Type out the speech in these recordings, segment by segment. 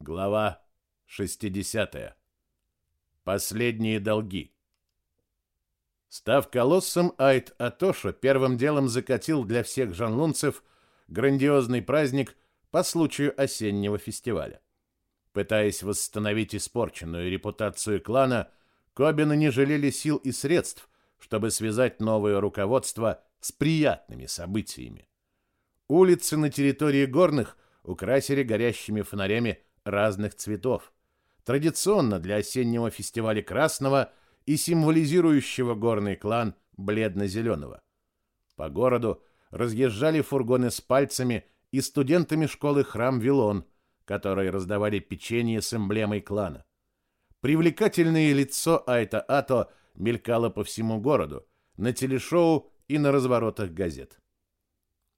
Глава 60. Последние долги. Став колоссом, Айт Атоша первым делом закатил для всех жанлунцев грандиозный праздник по случаю осеннего фестиваля. Пытаясь восстановить испорченную репутацию клана, Кобины не жалели сил и средств, чтобы связать новое руководство с приятными событиями. Улицы на территории горных украсили горящими фонарями разных цветов. Традиционно для осеннего фестиваля красного и символизирующего горный клан бледно-зеленого. По городу разъезжали фургоны с пальцами и студентами школы Храм Вилон, которые раздавали печенье с эмблемой клана. Привлекательное лицо Айта Ато мелькало по всему городу, на телешоу и на разворотах газет.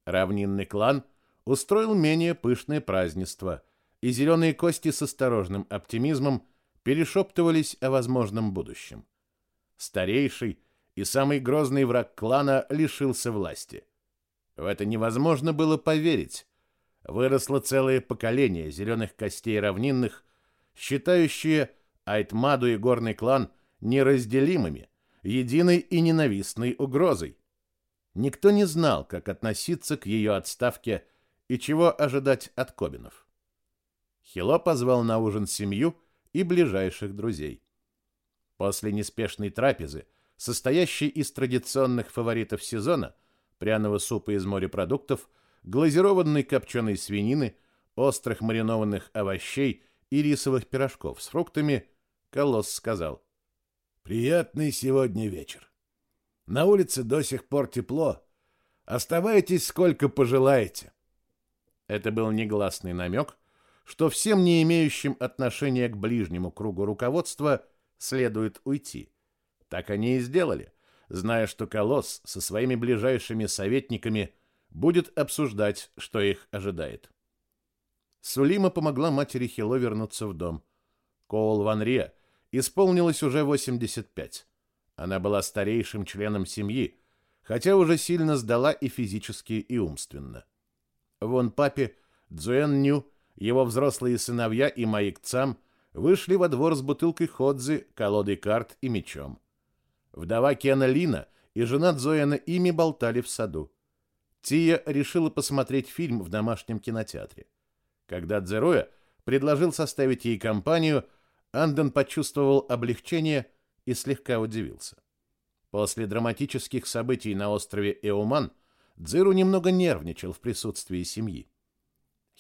Равнинный клан устроил менее пышное празднество, и зеленые кости с осторожным оптимизмом перешептывались о возможном будущем. Старейший и самый грозный враг клана лишился власти. В это невозможно было поверить. Выросло целое поколение зеленых костей равнинных, считающие Айтмаду и горный клан неразделимыми, единой и ненавистной угрозой. Никто не знал, как относиться к ее отставке и чего ожидать от Кобинов. Хило позвал на ужин семью и ближайших друзей. После неспешной трапезы, состоящей из традиционных фаворитов сезона, пряного супа из морепродуктов, глазированной копченой свинины, острых маринованных овощей и рисовых пирожков с фруктами, Колосс сказал. «Приятный сегодня вечер. На улице до сих пор тепло. Оставайтесь сколько пожелаете». Это был негласный намек, что всем не имеющим отношения к ближнему кругу руководства следует уйти. Так они и сделали, зная, что Колосс со своими ближайшими советниками будет обсуждать, что их ожидает. Сулима помогла матери Хило вернуться в дом. Коул Ван Ре исполнилось уже 85. Она была старейшим членом семьи, хотя уже сильно сдала и физически, и умственно. Вон папе Цзуэн Ню его взрослые сыновья и Маик Цам вышли во двор с бутылкой ходзи, колодой карт и мечом. Вдова Кена Лина и жена Зояна ими болтали в саду. Тия решила посмотреть фильм в домашнем кинотеатре. Когда Дзероя предложил составить ей компанию, Анден почувствовал облегчение и слегка удивился. После драматических событий на острове Эуман Дзиру немного нервничал в присутствии семьи.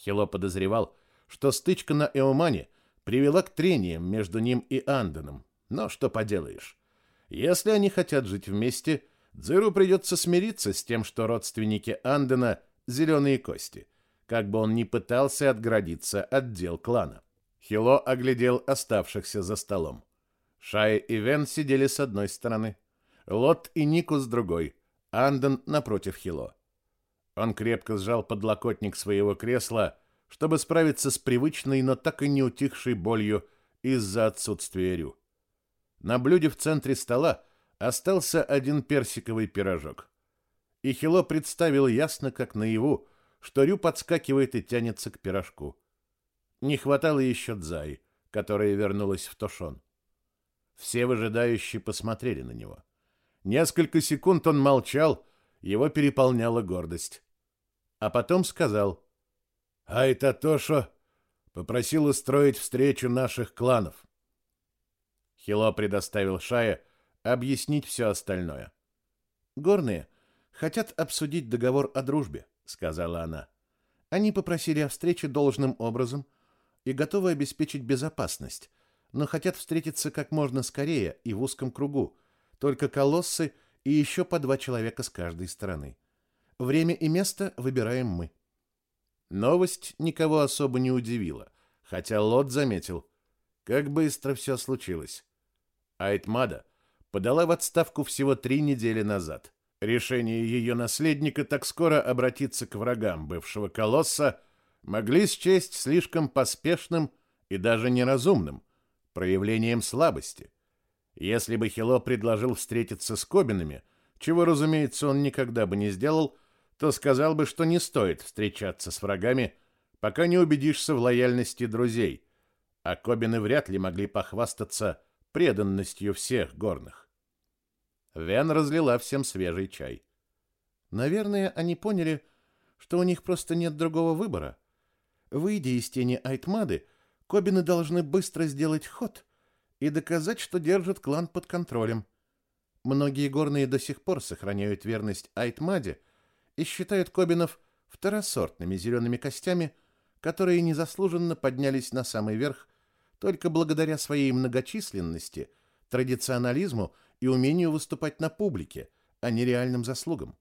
Хило подозревал, что стычка на Эомане привела к трениям между ним и Анденом. Но что поделаешь. Если они хотят жить вместе, Дзиру придется смириться с тем, что родственники Андена – зеленые кости, как бы он ни пытался отградиться от дел клана. Хило оглядел оставшихся за столом. Шая и Вен сидели с одной стороны, Лот и Нику с другой, Анден напротив Хило. Он крепко сжал подлокотник своего кресла, чтобы справиться с привычной, но так и не утихшей болью из-за отсутствия Рю. На блюде в центре стола остался один персиковый пирожок. И Хило представил ясно, как наяву, что Рю подскакивает и тянется к пирожку. Не хватало еще Дзаи, которая вернулась в Тошон. Все выжидающие посмотрели на него. Несколько секунд он молчал, его переполняла гордость. А потом сказал, «Айта Тошо попросил устроить встречу наших кланов». Хило предоставил Шае объяснить все остальное. «Горные хотят обсудить договор о дружбе», — сказала она. «Они попросили о встрече должным образом и готовы обеспечить безопасность, но хотят встретиться как можно скорее и в узком кругу, только колоссы — и еще по два человека с каждой стороны. Время и место выбираем мы. Новость никого особо не удивила, хотя Лот заметил, как быстро все случилось. Айтмада подала в отставку всего три недели назад. Решение ее наследника так скоро обратиться к врагам бывшего колосса могли счесть слишком поспешным и даже неразумным, проявлением слабости – если бы Хило предложил встретиться с Кобинами, чего, разумеется, он никогда бы не сделал, то сказал бы, что не стоит встречаться с врагами, пока не убедишься в лояльности друзей, а Кобины вряд ли могли похвастаться преданностью всех горных. Вен разлила всем свежий чай. Наверное, они поняли, что у них просто нет другого выбора. Выйдя из тени Айтмады, Кобины должны быстро сделать ход и доказать, что держат клан под контролем. Многие горные до сих пор сохраняют верность Айтмаде и считают Кобинов второсортными зелеными костями, которые незаслуженно поднялись на самый верх только благодаря своей многочисленности, традиционализму и умению выступать на публике, а не реальным заслугам.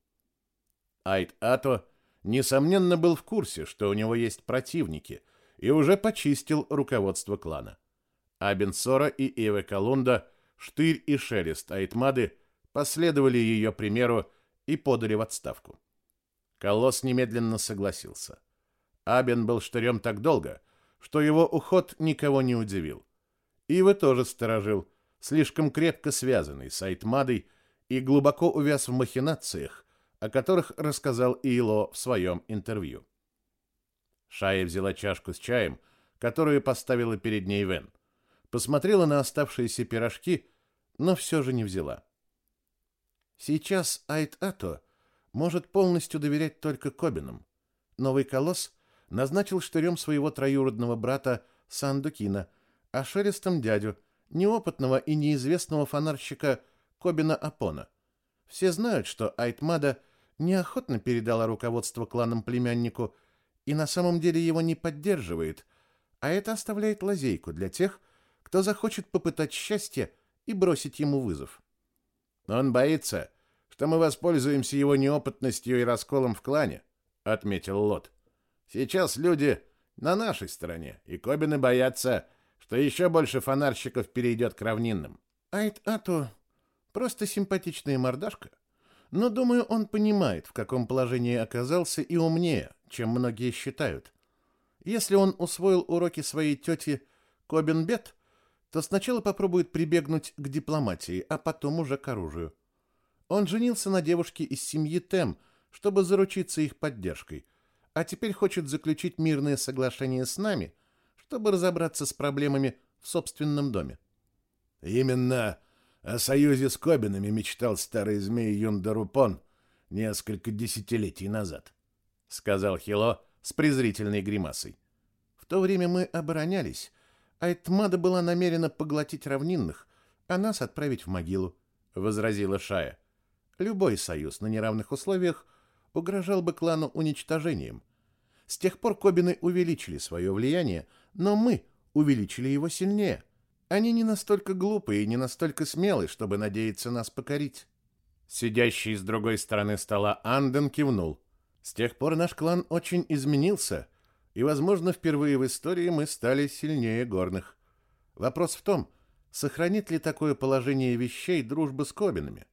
Айт-Ато, несомненно, был в курсе, что у него есть противники, и уже почистил руководство клана. Абенсора и Иве Колунда, Штырь и Шелест Айтмады последовали ее примеру и подали в отставку. Колосс немедленно согласился. Абен был штырем так долго, что его уход никого не удивил. Ива тоже сторожил, слишком крепко связанный с Айтмадой и глубоко увяз в махинациях, о которых рассказал Ило в своем интервью. Шая взяла чашку с чаем, которую поставила перед ней Вен. Посмотрела на оставшиеся пирожки, но все же не взяла. Сейчас Айт-Ато может полностью доверять только Кобинам. Новый колосс назначил штырем своего троюродного брата Сандукина, а шелестом дядю, неопытного и неизвестного фонарщика Кобина Апона. Все знают, что Айтмада неохотно передала руководство кланом племяннику и на самом деле его не поддерживает, а это оставляет лазейку для тех, кто захочет попытать счастье и бросить ему вызов. Он боится, что мы воспользуемся его неопытностью и расколом в клане, отметил Лот. Сейчас люди на нашей стороне, и Кобины боятся, что еще больше фонарщиков перейдет к равнинным. Айт Ато просто симпатичная мордашка, но, думаю, он понимает, в каком положении оказался и умнее, чем многие считают. Если он усвоил уроки своей тети Кобин Бет, то сначала попробует прибегнуть к дипломатии, а потом уже к оружию. Он женился на девушке из семьи Тем, чтобы заручиться их поддержкой, а теперь хочет заключить мирное соглашение с нами, чтобы разобраться с проблемами в собственном доме. Именно о союзе с Кобинами мечтал старый змей Юндарупон несколько десятилетий назад, сказал Хило с презрительной гримасой. В то время мы оборонялись, а Этмада была намерена поглотить равнинных, а нас отправить в могилу, возразила Шая. Любой союз на неравных условиях угрожал бы клану уничтожением. С тех пор Кобины увеличили свое влияние, но мы увеличили его сильнее. Они не настолько глупые и не настолько смелые, чтобы надеяться нас покорить. Сидящий с другой стороны стола Анден кивнул. С тех пор наш клан очень изменился, и, возможно, впервые в истории мы стали сильнее горных. Вопрос в том, сохранит ли такое положение вещей дружба с Кобинами.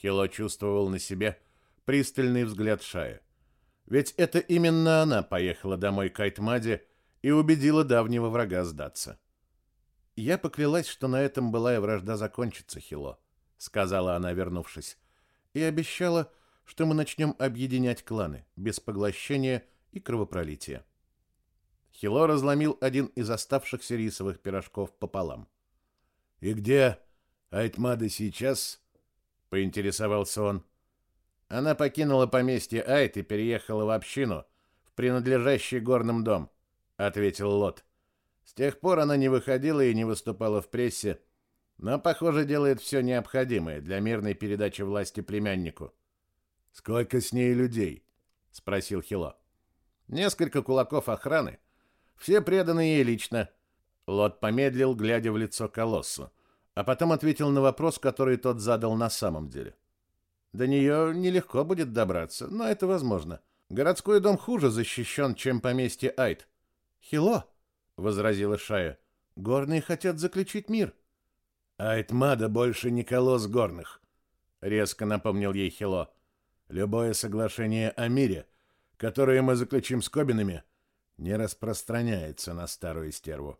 Хило чувствовал на себе пристальный взгляд Шая. Ведь это именно она поехала домой к Айтмаде и убедила давнего врага сдаться. «Я поклялась, что на этом былая вражда закончится, Хило», — сказала она, вернувшись, «и обещала, что мы начнем объединять кланы, без поглощения и кровопролития». Хило разломил один из оставшихся рисовых пирожков пополам. «И где Айтмада сейчас?» — поинтересовался он. Она покинула поместье Айт и переехала в общину, в принадлежащий горным дом, — ответил Лот. С тех пор она не выходила и не выступала в прессе, но, похоже, делает все необходимое для мирной передачи власти племяннику. «Сколько с ней людей?» — спросил Хило. «Несколько кулаков охраны. Все преданы ей лично». Лот помедлил, глядя в лицо колоссу а потом ответил на вопрос, который тот задал на самом деле. До нее нелегко будет добраться, но это возможно. Городской дом хуже защищен, чем поместье Айт. Хило, возразила Шая. Горные хотят заключить мир. Айтмада больше не колосс горных, резко напомнил ей Хило. Любое соглашение о мире, которое мы заключим с Кобинами, не распространяется на старую стерву.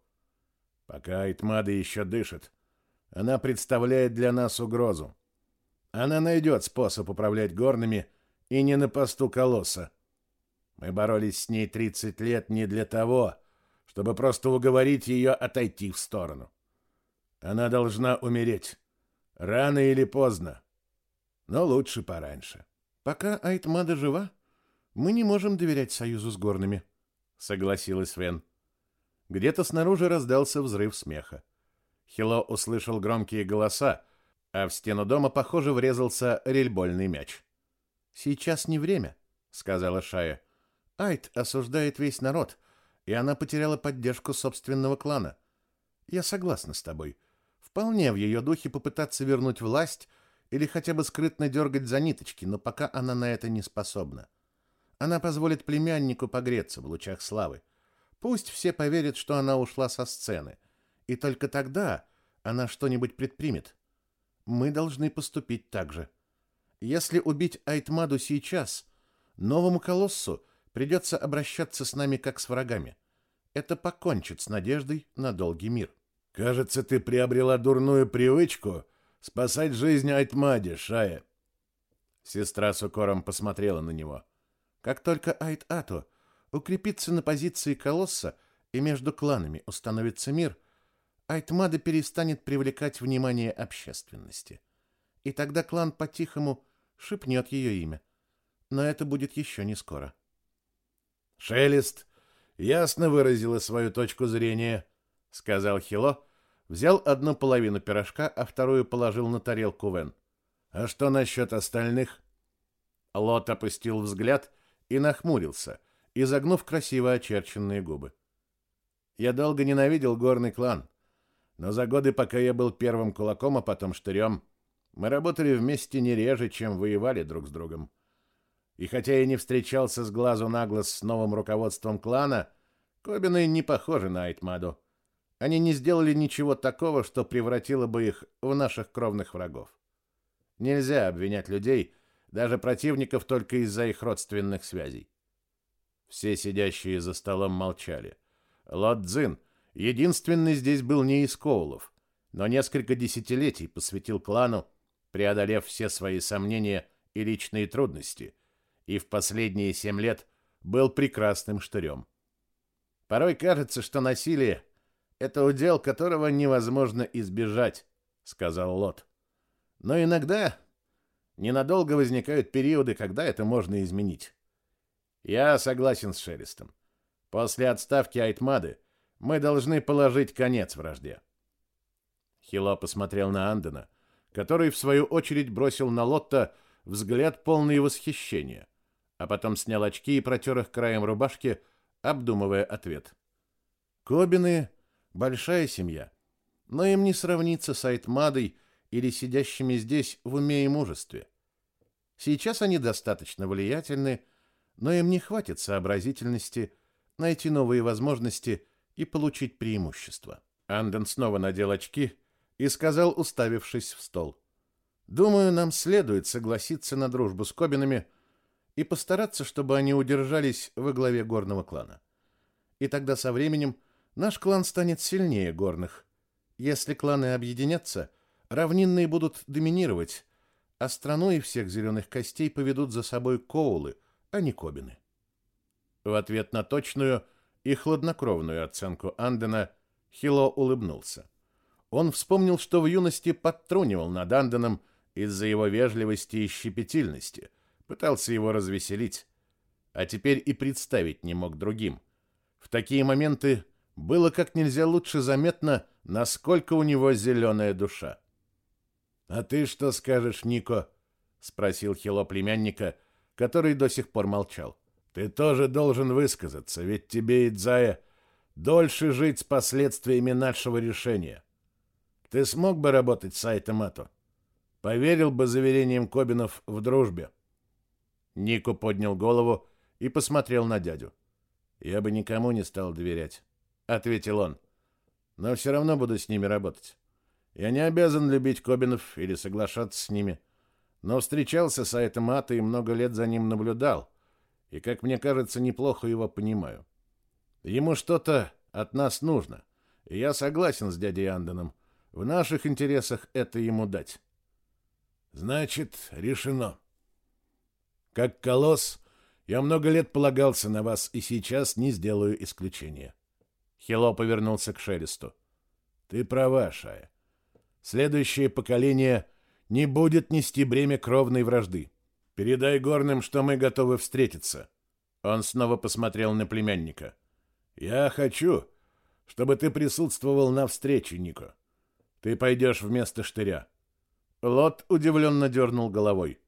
Пока Айтмада еще дышит, она представляет для нас угрозу. Она найдет способ управлять горными и не на посту колосса. Мы боролись с ней 30 лет не для того, чтобы просто уговорить ее отойти в сторону. Она должна умереть. Рано или поздно. Но лучше пораньше. Пока Айтмада жива, мы не можем доверять союзу с горными, согласилась Вен. Где-то снаружи раздался взрыв смеха. Хило услышал громкие голоса, а в стену дома, похоже, врезался рельбольный мяч. «Сейчас не время», — сказала Шая. «Айт осуждает весь народ, и она потеряла поддержку собственного клана. Я согласна с тобой. Вполне в ее духе попытаться вернуть власть или хотя бы скрытно дергать за ниточки, но пока она на это не способна. Она позволит племяннику погреться в лучах славы. Пусть все поверят, что она ушла со сцены, и только тогда она что-нибудь предпримет. Мы должны поступить так же. Если убить Айтмаду сейчас, новому колоссу придется обращаться с нами как с врагами. Это покончит с надеждой на долгий мир. Кажется, ты приобрела дурную привычку спасать жизнь Айтмаде, Шая. Сестра с укором посмотрела на него. Как только Айт-Ату укрепится на позиции колосса и между кланами установится мир, Айтмада перестанет привлекать внимание общественности. И тогда клан по-тихому шепнет ее имя. Но это будет еще не скоро. Шелест ясно выразила свою точку зрения, — сказал Хило, взял одну половину пирожка, а вторую положил на тарелку Вен. «А что насчет остальных?» Лот опустил взгляд и нахмурился, изогнув красиво очерченные губы. «Я долго ненавидел горный клан, но за годы, пока я был первым кулаком, а потом штырем, мы работали вместе не реже, чем воевали друг с другом. И хотя я не встречался с глазу на глаз с новым руководством клана, Кобины не похожи на Айтмаду. Они не сделали ничего такого, что превратило бы их в наших кровных врагов. Нельзя обвинять людей, даже противников, только из-за их родственных связей. Все сидящие за столом молчали. Лот Цзин, единственный здесь был не из но несколько десятилетий посвятил клану, преодолев все свои сомнения и личные трудности, и в последние семь лет был прекрасным штырем. Порой кажется, что насилие это удел, которого невозможно избежать, сказал Лот. Но иногда ненадолго возникают периоды, когда это можно изменить. Я согласен с Шелестом. После отставки Айтмады мы должны положить конец вражде. Хило посмотрел на Андена, который в свою очередь бросил на Лотта взгляд полный восхищения, а потом снял очки и протер их краем рубашки, обдумывая ответ. Кобины большая семья, но им не сравнится с Айтмадой или сидящими здесь в уме и мужестве. Сейчас они достаточно влиятельны, но им не хватит сообразительности найти новые возможности и получить преимущество. Анден снова надел очки и сказал, уставившись в стол. «Думаю, нам следует согласиться на дружбу с Кобинами и постараться, чтобы они удержались во главе горного клана. И тогда со временем наш клан станет сильнее горных. Если кланы объединятся, равнинные будут доминировать, а страну и всех зеленых костей поведут за собой коулы, а не кобины. В ответ на точную и хладнокровную оценку Андена Хило улыбнулся. Он вспомнил, что в юности подтрунивал над Анденом из-за его вежливости и щепетильности, пытался его развеселить, а теперь и представить не мог другим. В такие моменты было как нельзя лучше заметно, насколько у него зеленая душа. «А ты что скажешь, Нико?» — спросил Хило племянника, который до сих пор молчал. «Ты тоже должен высказаться, ведь тебе, Идзая, дольше жить с последствиями нашего решения. Ты смог бы работать с Айтамато? Поверил бы заверениям Кобинов в дружбе?» Нико поднял голову и посмотрел на дядю. «Я бы никому не стал доверять ответил он. Но все равно буду с ними работать. Я не обязан любить Кобинов или соглашаться с ними, но встречался с Айтом Ата и много лет за ним наблюдал, и, как мне кажется, неплохо его понимаю. Ему что-то от нас нужно, и я согласен с дядей Анденом. В наших интересах это ему дать. Значит, решено. Как колосс, я много лет полагался на вас и сейчас не сделаю исключения. Хило повернулся к Шелесту. Ты права, Шая. Следующее поколение не будет нести бремя кровной вражды. Передай горным, что мы готовы встретиться. Он снова посмотрел на племянника. Я хочу, чтобы ты присутствовал на встрече, Нико. Ты пойдешь вместо штыря. Лот удивленно дернул головой.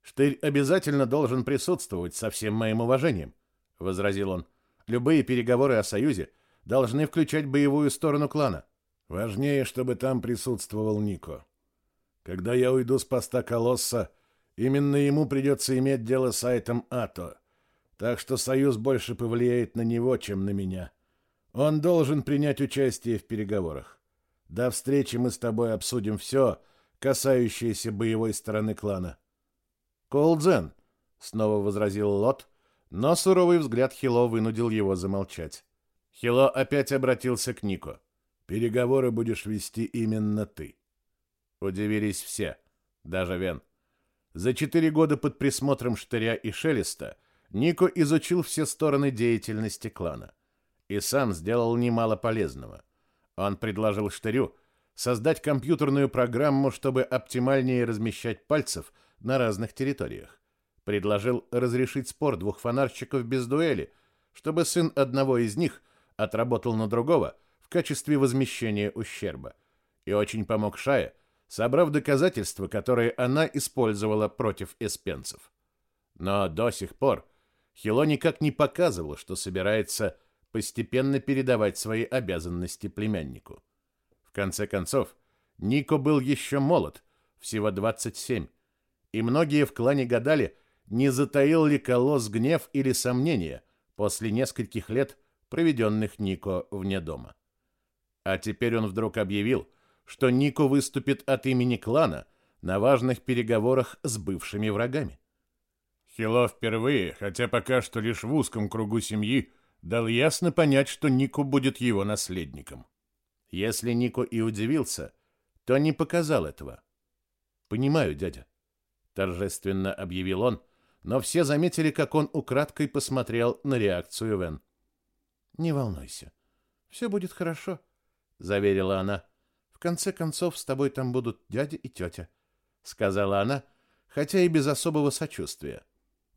Штырь обязательно должен присутствовать со всем моим уважением, возразил он. Любые переговоры о союзе должны включать боевую сторону клана. Важнее, чтобы там присутствовал Нико. Когда я уйду с поста Колосса, именно ему придется иметь дело с Айтом Ато, так что союз больше повлияет на него, чем на меня. Он должен принять участие в переговорах. До встречи мы с тобой обсудим все, касающееся боевой стороны клана. Колдзен, снова возразил Лот, но суровый взгляд Хило вынудил его замолчать. Хило опять обратился к Нико. Переговоры будешь вести именно ты. Удивились все, даже Вен. За четыре года под присмотром Штыря и Шелеста Нико изучил все стороны деятельности клана и сам сделал немало полезного. Он предложил Штырю создать компьютерную программу, чтобы оптимальнее размещать пальцев на разных территориях. Предложил разрешить спор двух фонарщиков без дуэли, чтобы сын одного из них отработал на другого – в качестве возмещения ущерба и очень помог Шае, собрав доказательства, которые она использовала против эспенцев. Но до сих пор Хило никак не показывал, что собирается постепенно передавать свои обязанности племяннику. В конце концов, Нико был еще молод, всего 27, и многие в клане гадали, не затаил ли Колосс гнев или сомнения после нескольких лет, проведенных Нико вне дома. А теперь он вдруг объявил, что Нико выступит от имени клана на важных переговорах с бывшими врагами. Хило впервые, хотя пока что лишь в узком кругу семьи, дал ясно понять, что Нико будет его наследником. Если Нико и удивился, то не показал этого. «Понимаю, дядя», — торжественно объявил он, но все заметили, как он украдкой посмотрел на реакцию Вен. «Не волнуйся, все будет хорошо», — заверила она. «В конце концов, с тобой там будут дядя и тетя», — сказала она, хотя и без особого сочувствия.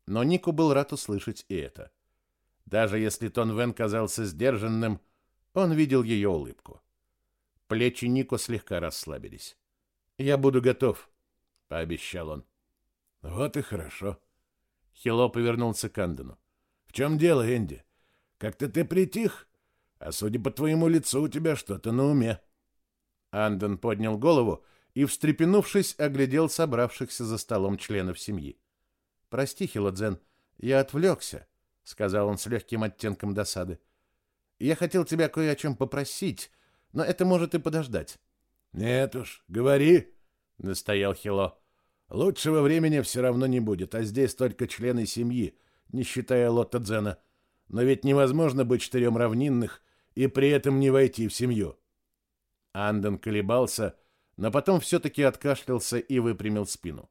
Но Нику был рад услышать и это. Даже если Тон Вен казался сдержанным, он видел ее улыбку. Плечи Нико слегка расслабились. «Я буду готов», — пообещал он. «Вот и хорошо». Хило повернулся к Андену. «В чем дело, Энди? Как-то ты притих?» А судя по твоему лицу, у тебя что-то на уме. Андон поднял голову и, встрепенувшись, оглядел собравшихся за столом членов семьи. «Прости, Хилодзен, я отвлекся», — сказал он с легким оттенком досады. «Я хотел тебя кое о чем попросить, но это может и подождать». «Нет уж, говори», — настоял Хило. «Лучшего времени все равно не будет, а здесь только члены семьи, не считая Лотта Дзена. Но ведь невозможно быть четырем равнинных и при этом не войти в семью. Анден колебался, но потом все-таки откашлялся и выпрямил спину.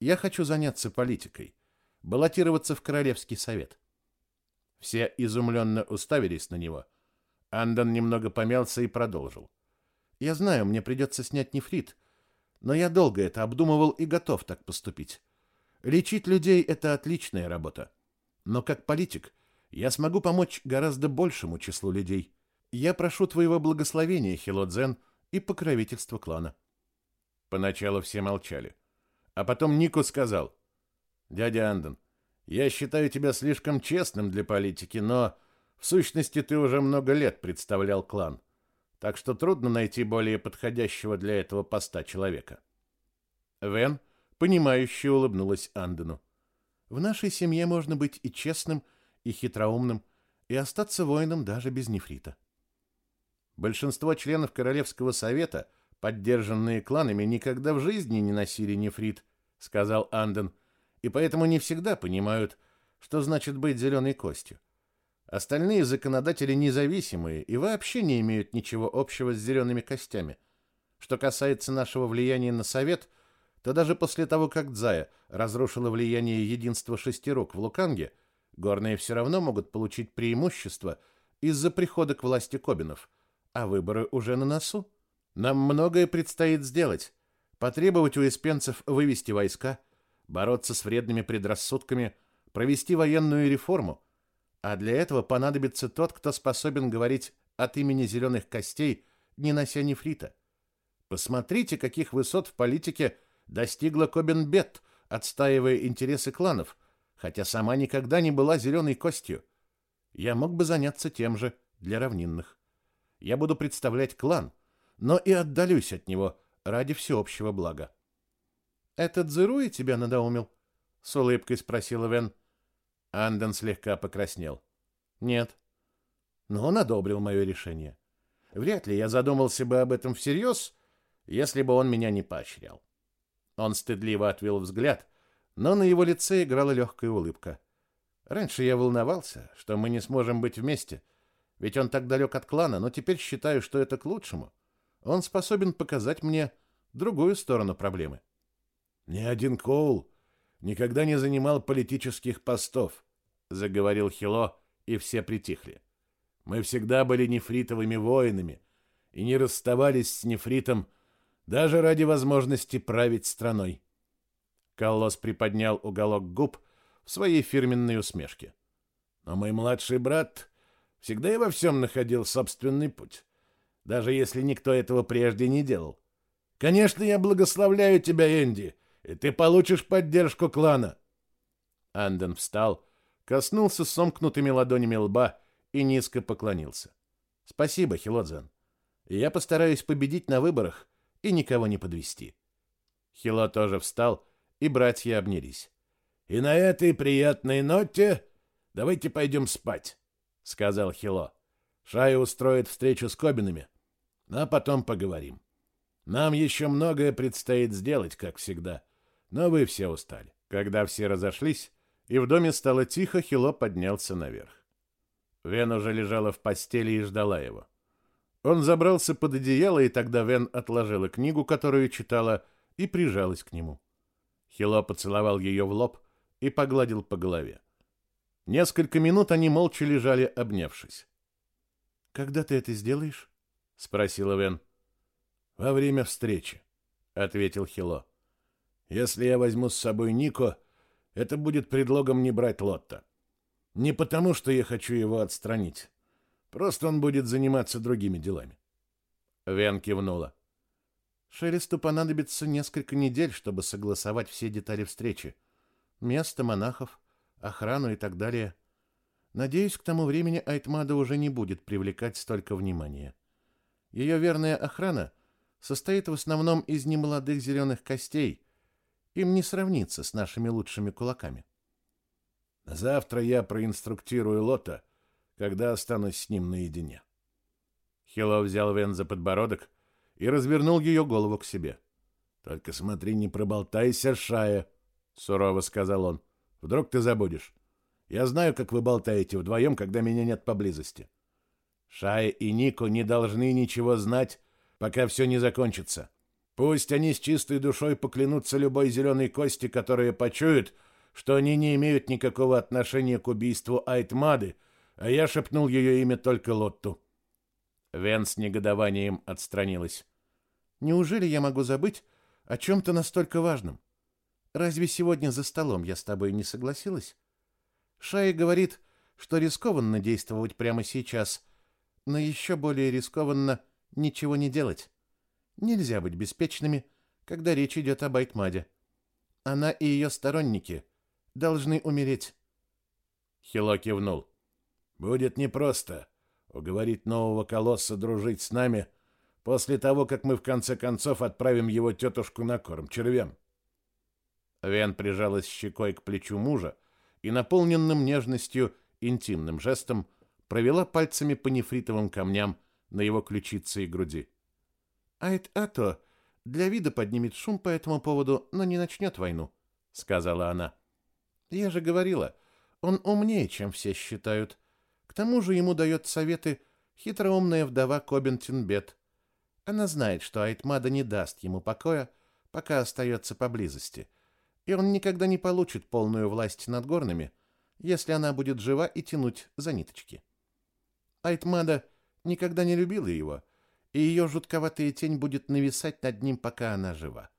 «Я хочу заняться политикой, баллотироваться в Королевский совет». Все изумленно уставились на него. Андон немного помялся и продолжил. «Я знаю, мне придется снять нефрит, но я долго это обдумывал и готов так поступить. Лечить людей — это отличная работа. Но как политик я смогу помочь гораздо большему числу людей. Я прошу твоего благословения, Хилодзен, и покровительства клана. Поначалу все молчали. А потом Нику сказал, «Дядя Андон, я считаю тебя слишком честным для политики, но в сущности ты уже много лет представлял клан, так что трудно найти более подходящего для этого поста человека». Вен, понимающе улыбнулась Андену. «В нашей семье можно быть и честным, и хитроумным, и остаться воином даже без нефрита. Большинство членов Королевского совета, поддержанные кланами, никогда в жизни не носили нефрит, сказал Анден, и поэтому не всегда понимают, что значит быть зеленой костью. Остальные законодатели независимые и вообще не имеют ничего общего с зелеными костями. Что касается нашего влияния на совет, то даже после того, как Дзая разрушила влияние единства шести рук в Луканге, Горные все равно могут получить преимущество из-за прихода к власти Кобинов, а выборы уже на носу. Нам многое предстоит сделать. Потребовать у испенцев вывести войска, бороться с вредными предрассудками, провести военную реформу. А для этого понадобится тот, кто способен говорить от имени зеленых костей, не нося нефрита. Посмотрите, каких высот в политике достигла Кобен-Бет, отстаивая интересы кланов, хотя сама никогда не была зеленой костью. Я мог бы заняться тем же для равнинных. Я буду представлять клан, но и отдалюсь от него ради всеобщего блага. «Этот Зеруи тебя надоумил?» — с улыбкой спросила Вен. Анден слегка покраснел. «Нет». Но он одобрил мое решение. Вряд ли я задумался бы об этом всерьез, если бы он меня не поощрял. Он стыдливо отвел взгляд, но на его лице играла легкая улыбка. Раньше я волновался, что мы не сможем быть вместе, ведь он так далек от клана, но теперь считаю, что это к лучшему. Он способен показать мне другую сторону проблемы. Ни один Коул никогда не занимал политических постов, заговорил Хило, и все притихли. Мы всегда были нефритовыми воинами и не расставались с нефритом даже ради возможности править страной. Каллос приподнял уголок губ в своей фирменной усмешке. Но мой младший брат всегда и во всем находил собственный путь, даже если никто этого прежде не делал. Конечно, я благословляю тебя, Энди, и ты получишь поддержку клана. Анден встал, коснулся сомкнутыми ладонями лба и низко поклонился. Спасибо, Хилодзен. Я постараюсь победить на выборах и никого не подвести. Хило тоже встал, и братья обнялись. И на этой приятной ноте давайте пойдем спать, сказал Хило. Шая устроит встречу с Кобинами, а потом поговорим. Нам еще многое предстоит сделать, как всегда, но вы все устали. Когда все разошлись, и в доме стало тихо, Хило поднялся наверх. Вен уже лежала в постели и ждала его. Он забрался под одеяло, и тогда Вен отложила книгу, которую читала, и прижалась к нему. Хило поцеловал ее в лоб, и погладил по голове. Несколько минут они молча лежали, обнявшись. «Когда ты это сделаешь?» — спросила Вен. «Во время встречи», — ответил Хило. «Если я возьму с собой Нико, это будет предлогом не брать Лотта. Не потому, что я хочу его отстранить. Просто он будет заниматься другими делами». Вен кивнула. Шелесту понадобится несколько недель, чтобы согласовать все детали встречи место монахов, охрану и так далее. Надеюсь, к тому времени Айтмада уже не будет привлекать столько внимания. Ее верная охрана состоит в основном из немолодых зеленых костей. Им не сравнится с нашими лучшими кулаками. Завтра я проинструктирую Лота, когда останусь с ним наедине. Хило взял Вен за подбородок и развернул ее голову к себе. Только смотри, не проболтайся, Шая сурово сказал он. Вдруг ты забудешь. Я знаю, как вы болтаете вдвоем, когда меня нет поблизости. Шай и Нико не должны ничего знать, пока все не закончится. Пусть они с чистой душой поклянутся любой зеленой кости, которая почует, что они не имеют никакого отношения к убийству Айтмады, а я шепнул ее имя только Лотту. Вен с негодованием отстранилась. «Неужели я могу забыть о чем-то настолько важном? Разве сегодня за столом я с тобой не согласилась? Шая говорит, что рискованно действовать прямо сейчас, но еще более рискованно ничего не делать. Нельзя быть беспечными, когда речь идет об Айтмаде. Она и ее сторонники должны умереть. Хило кивнул. Будет непросто уговорить нового колосса дружить с нами после того, как мы в конце концов отправим его тетушку на корм червям. Вен прижалась щекой к плечу мужа и наполненным нежностью интимным жестом провела пальцами по нефритовым камням на его ключице и груди. «Айт Ато для вида поднимет шум по этому поводу, но не начнет войну», — сказала она. «Я же говорила, он умнее, чем все считают. К тому же ему дает советы хитроумная вдова Кобин Тинбет. Она знает, что Айтмада не даст ему покоя, пока остается поблизости, и он никогда не получит полную власть над горными, если она будет жива и тянуть за ниточки. Айтмада никогда не любила его, и ее жутковатая тень будет нависать над ним, пока она жива.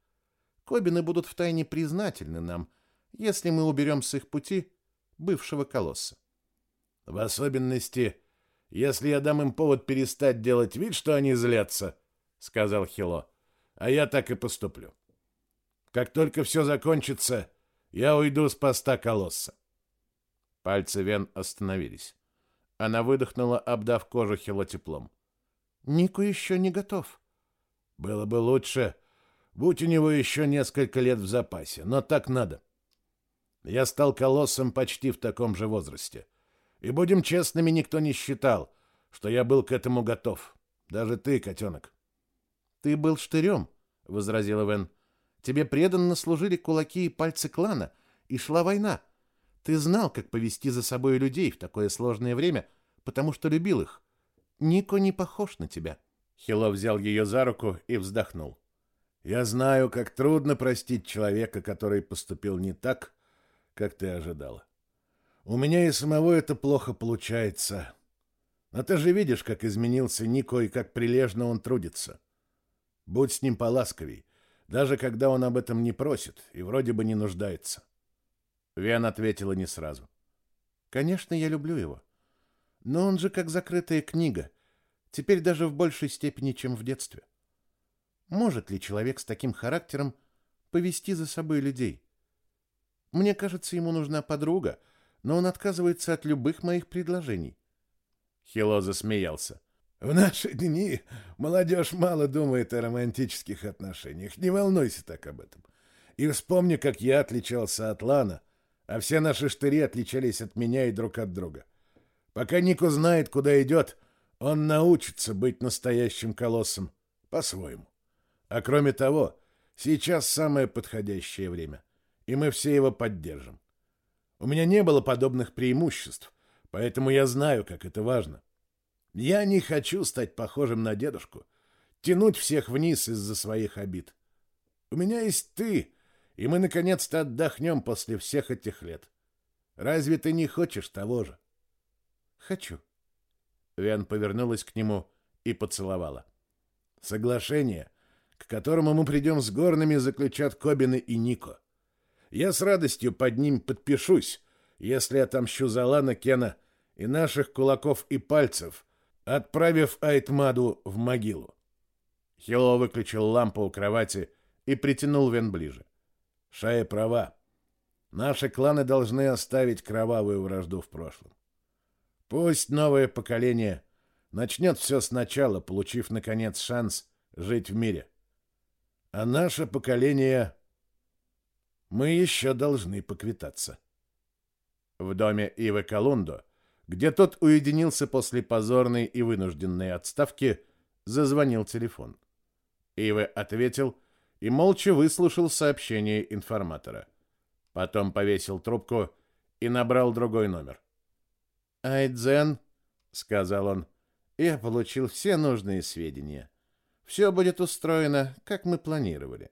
Кобины будут втайне признательны нам, если мы уберем с их пути бывшего колосса. В особенности, если я дам им повод перестать делать вид, что они злятся, — сказал Хило. А я так и поступлю. Как только все закончится, я уйду с поста колосса. Пальцы Вен остановились. Она выдохнула, обдав кожу Хило теплом. Нику еще не готов. Было бы лучше, будь у него еще несколько лет в запасе, но так надо. Я стал колоссом почти в таком же возрасте. И будем честными, никто не считал, что я был к этому готов. Даже ты, котенок. Ты был штырем, — возразила Вен. Тебе преданно служили кулаки и пальцы клана, и шла война. Ты знал, как повести за собой людей в такое сложное время, потому что любил их. Нико не похож на тебя. Хило взял ее за руку и вздохнул. Я знаю, как трудно простить человека, который поступил не так, как ты ожидала. У меня и самого это плохо получается. Но ты же видишь, как изменился Нико и как прилежно он трудится. Будь с ним поласковей, даже когда он об этом не просит и вроде бы не нуждается. Вен ответила не сразу. Конечно, я люблю его. Но он же как закрытая книга, теперь даже в большей степени, чем в детстве. Может ли человек с таким характером повести за собой людей? Мне кажется, ему нужна подруга, но он отказывается от любых моих предложений. Хило засмеялся. В наши дни молодежь мало думает о романтических отношениях. Не волнуйся так об этом. И вспомни, как я отличался от Лана, а все наши штыри отличались от меня и друг от друга. Пока Нико знает, куда идет, он научится быть настоящим колоссом по-своему. А кроме того, сейчас самое подходящее время, и мы все его поддержим. У меня не было подобных преимуществ, поэтому я знаю, как это важно. Я не хочу стать похожим на дедушку, тянуть всех вниз из-за своих обид. У меня есть ты, и мы наконец-то отдохнем после всех этих лет. Разве ты не хочешь того же? Хочу. Вен повернулась к нему и поцеловала. Соглашение, к которому мы придем с горными, заключат Кобины и Нико. Я с радостью под ним подпишусь, если отомщу за Лана, Кена и наших кулаков и пальцев, отправив Айтмаду в могилу. Хило выключил лампу у кровати и притянул Вен ближе. Шая права. Наши кланы должны оставить кровавую вражду в прошлом. Пусть новое поколение начнет все сначала, получив, наконец, шанс жить в мире. А наше поколение мы еще должны поквитаться. В доме Ивы Колундо, где тот уединился после позорной и вынужденной отставки, зазвонил телефон. Ивы ответил и молча выслушал сообщение информатора. Потом повесил трубку и набрал другой номер. «Айдзен», — сказал он, — «я получил все нужные сведения. Все будет устроено, как мы планировали.